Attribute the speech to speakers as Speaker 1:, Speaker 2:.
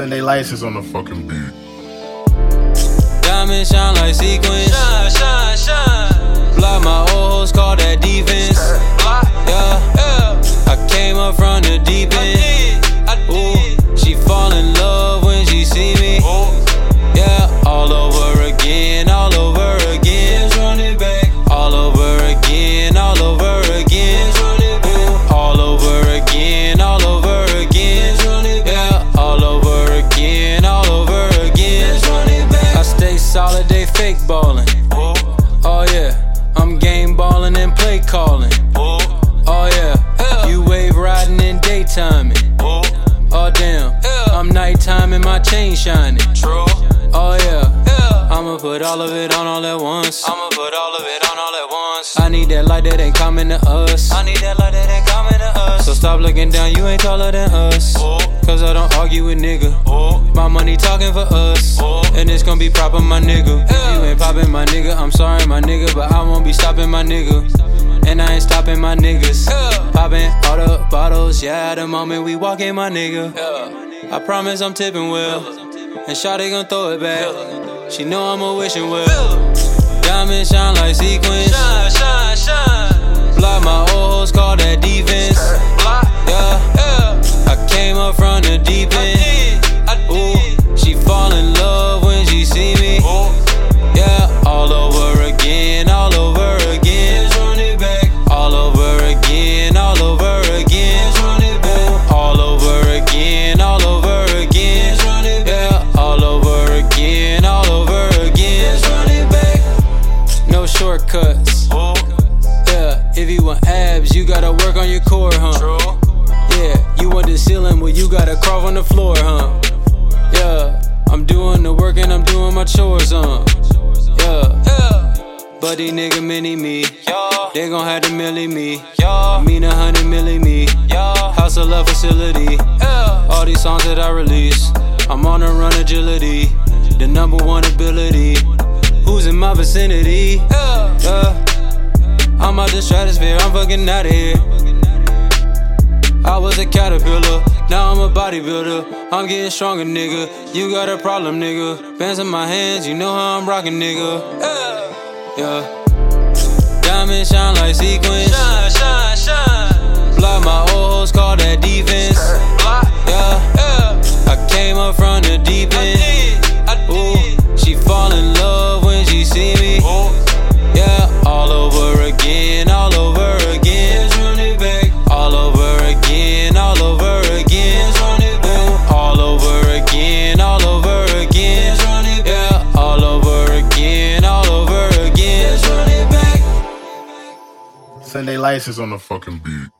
Speaker 1: Send they license on the fucking beat.
Speaker 2: Diamonds shine like sequins.
Speaker 3: Shine, shine, shine.
Speaker 2: Block my old fake ballin'.
Speaker 3: Oh.
Speaker 2: Yeah, I'm game ballin' and play callin'.
Speaker 3: Oh.
Speaker 2: Yeah, you wave riding in daytime.
Speaker 3: Oh.
Speaker 2: Oh damn, I'm nighttime and my chain shining. Oh yeah. I'ma put all of it on all at once.
Speaker 3: I'ma put all of it on all at once.
Speaker 2: I need that light that ain't coming to us.
Speaker 3: I need that light that ain't coming to us.
Speaker 2: So stop looking down, you ain't taller than us.
Speaker 3: Oh.
Speaker 2: Cause I don't argue with nigga.
Speaker 3: Oh.
Speaker 2: My money talking for us.
Speaker 3: Oh.
Speaker 2: And it's gonna be proper, my nigga. You ain't popping my nigga, I'm sorry, my nigga. But I won't be stopping my nigga. And I ain't stopping my niggas. Popping all the bottles, yeah, the moment we walk in, my nigga. I promise I'm tipping well. And Shawty gon' throw it back. She know I'm a wishing well. Diamonds shine like sequins. Up from the deep end.
Speaker 3: did. I did.
Speaker 2: Ooh, she fall in love when she see me.
Speaker 3: Oh.
Speaker 2: Yeah, all over again, all over again.
Speaker 3: Let's run it back.
Speaker 2: All over again, all over again.
Speaker 3: Let's run it back.
Speaker 2: All over again, all over again.
Speaker 3: Let's run it back.
Speaker 2: Yeah, all over again, all over again.
Speaker 3: Let's run it back.
Speaker 2: No shortcuts.
Speaker 3: Oh.
Speaker 2: Yeah, if you want abs, you gotta work on your core, huh? Yeah, you want the ceiling, well, you gotta crawl on the floor, huh? Yeah, I'm doing the work and I'm doing my chores, huh? Yeah,
Speaker 3: Yeah.
Speaker 2: buddy nigga mini me. They gon' have to milli me. I mean a hundred milli me. House of love facility.
Speaker 3: Yeah.
Speaker 2: All these songs that I release, I'm on a run agility. The number one ability. Who's in my vicinity?
Speaker 3: Yeah.
Speaker 2: Yeah. I'm out the stratosphere, I'm fucking out of here. I was a caterpillar, now I'm a bodybuilder. I'm getting stronger, nigga. You got a problem, nigga. Bands in my hands, you know how I'm rocking, nigga.
Speaker 3: Yeah.
Speaker 2: Diamonds shine like sequins.
Speaker 3: Shine, shine.
Speaker 1: They license on the fucking beat.